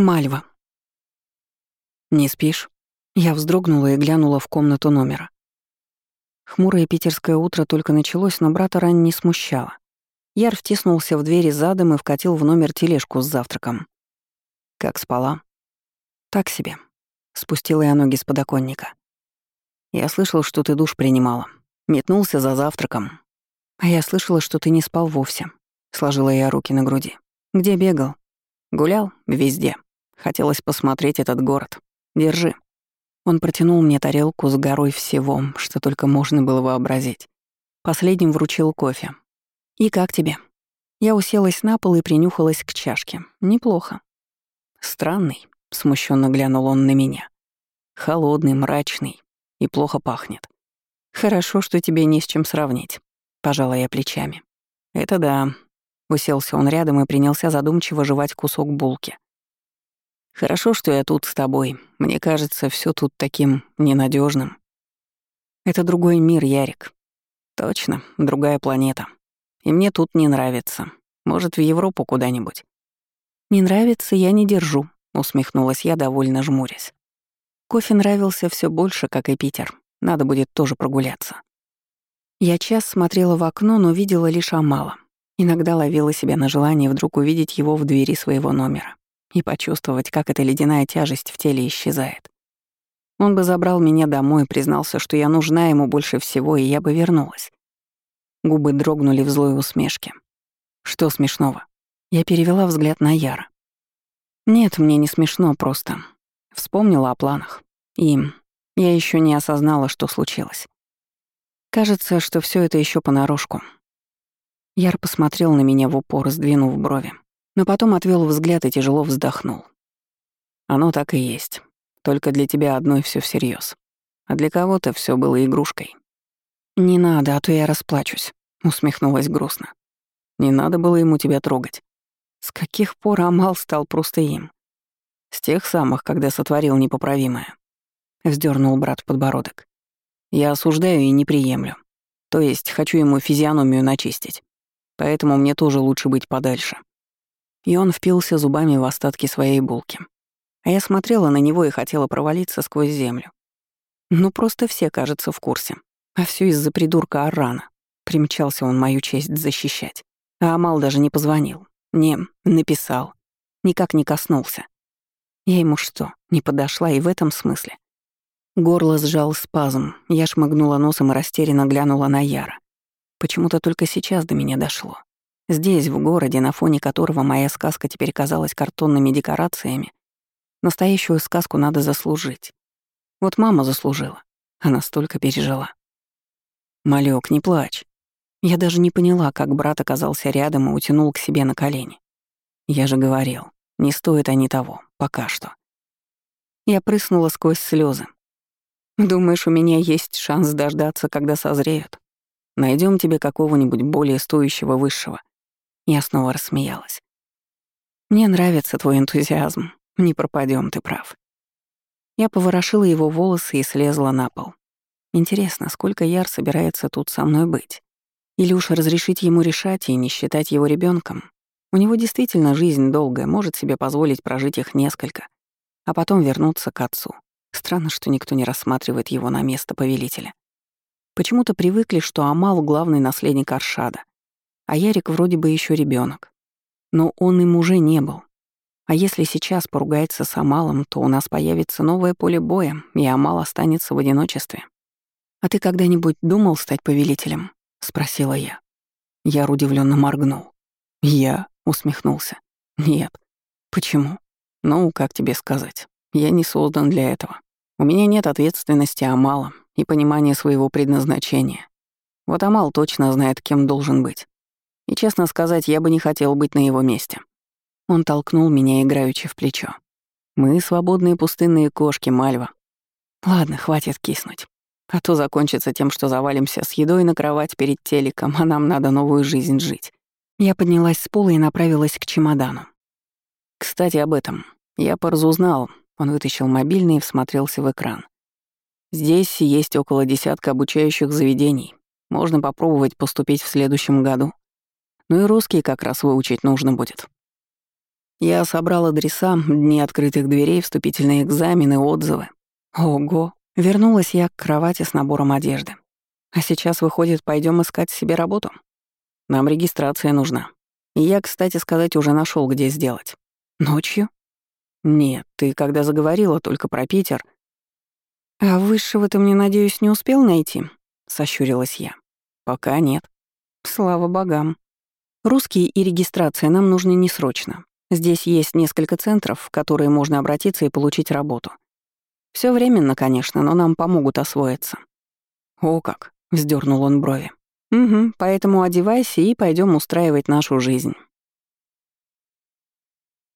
Мальва. «Не спишь?» Я вздрогнула и глянула в комнату номера. Хмурое питерское утро только началось, но брата рань не смущало. Яр втиснулся в двери задом и вкатил в номер тележку с завтраком. «Как спала?» «Так себе», — спустила я ноги с подоконника. «Я слышал, что ты душ принимала. Метнулся за завтраком. А я слышала, что ты не спал вовсе», — сложила я руки на груди. «Где бегал?» «Гулял? Везде. Хотелось посмотреть этот город. Держи». Он протянул мне тарелку с горой всего, что только можно было вообразить. Последним вручил кофе. «И как тебе?» Я уселась на пол и принюхалась к чашке. Неплохо. «Странный», — смущенно глянул он на меня. «Холодный, мрачный и плохо пахнет. Хорошо, что тебе не с чем сравнить», — пожала я плечами. «Это да». Уселся он рядом и принялся задумчиво жевать кусок булки. Хорошо, что я тут с тобой. Мне кажется, все тут таким ненадежным. Это другой мир, Ярик. Точно, другая планета. И мне тут не нравится. Может, в Европу куда-нибудь. Не нравится, я не держу, усмехнулась я, довольно жмурясь. Кофе нравился все больше, как и Питер. Надо будет тоже прогуляться. Я час смотрела в окно, но видела лишь Амала. Иногда ловила себя на желание вдруг увидеть его в двери своего номера и почувствовать, как эта ледяная тяжесть в теле исчезает. Он бы забрал меня домой, признался, что я нужна ему больше всего, и я бы вернулась. Губы дрогнули в злой усмешке. Что смешного? Я перевела взгляд на Яра. Нет, мне не смешно просто. Вспомнила о планах. И я еще не осознала, что случилось. Кажется, что все это еще понарошку. Яр посмотрел на меня в упор, сдвинув брови но потом отвел взгляд и тяжело вздохнул. Оно так и есть. Только для тебя одной все всерьез, а для кого-то все было игрушкой. Не надо, а то я расплачусь, усмехнулась грустно. Не надо было ему тебя трогать. С каких пор Амал стал просто им? С тех самых, когда сотворил непоправимое. Вздернул брат подбородок. Я осуждаю и не приемлю. То есть хочу ему физиономию начистить. Поэтому мне тоже лучше быть подальше. И он впился зубами в остатки своей булки. А я смотрела на него и хотела провалиться сквозь землю. Ну, просто все, кажется, в курсе. А все из-за придурка Арана. Примчался он мою честь защищать. А Амал даже не позвонил. Не, написал. Никак не коснулся. Я ему что, не подошла и в этом смысле? Горло сжал спазм, я шмыгнула носом и растерянно глянула на Яра. Почему-то только сейчас до меня дошло. Здесь, в городе, на фоне которого моя сказка теперь казалась картонными декорациями, настоящую сказку надо заслужить. Вот мама заслужила. Она столько пережила. «Малёк, не плачь». Я даже не поняла, как брат оказался рядом и утянул к себе на колени. Я же говорил, не стоит они того, пока что. Я прыснула сквозь слезы. «Думаешь, у меня есть шанс дождаться, когда созреют? Найдем тебе какого-нибудь более стоящего высшего. Я снова рассмеялась. «Мне нравится твой энтузиазм. Не пропадем, ты прав». Я поворошила его волосы и слезла на пол. Интересно, сколько Яр собирается тут со мной быть? Или уж разрешить ему решать и не считать его ребенком? У него действительно жизнь долгая, может себе позволить прожить их несколько, а потом вернуться к отцу. Странно, что никто не рассматривает его на место повелителя. Почему-то привыкли, что Амал — главный наследник Аршада, а Ярик вроде бы еще ребенок. Но он им уже не был. А если сейчас поругается с Амалом, то у нас появится новое поле боя, и Амал останется в одиночестве. «А ты когда-нибудь думал стать повелителем?» — спросила я. Яр удивленно моргнул. «Я?» — усмехнулся. «Нет». «Почему?» «Ну, как тебе сказать? Я не создан для этого. У меня нет ответственности Амала и понимания своего предназначения. Вот Амал точно знает, кем должен быть. И, честно сказать, я бы не хотел быть на его месте. Он толкнул меня играючи в плечо. Мы свободные пустынные кошки, Мальва. Ладно, хватит киснуть. А то закончится тем, что завалимся с едой на кровать перед телеком, а нам надо новую жизнь жить. Я поднялась с пола и направилась к чемодану. Кстати, об этом. Я поразузнал. Он вытащил мобильный и всмотрелся в экран. Здесь есть около десятка обучающих заведений. Можно попробовать поступить в следующем году. Ну и русский как раз выучить нужно будет. Я собрал адреса, дни открытых дверей, вступительные экзамены, отзывы. Ого, вернулась я к кровати с набором одежды. А сейчас, выходит, пойдем искать себе работу? Нам регистрация нужна. И я, кстати сказать, уже нашел, где сделать. Ночью? Нет, ты когда заговорила только про Питер. А высшего ты мне, надеюсь, не успел найти? Сощурилась я. Пока нет. Слава богам. Русские и регистрация нам нужны не срочно. Здесь есть несколько центров, в которые можно обратиться и получить работу. Все временно, конечно, но нам помогут освоиться. О как, вздернул он брови. Угу, поэтому одевайся и пойдем устраивать нашу жизнь.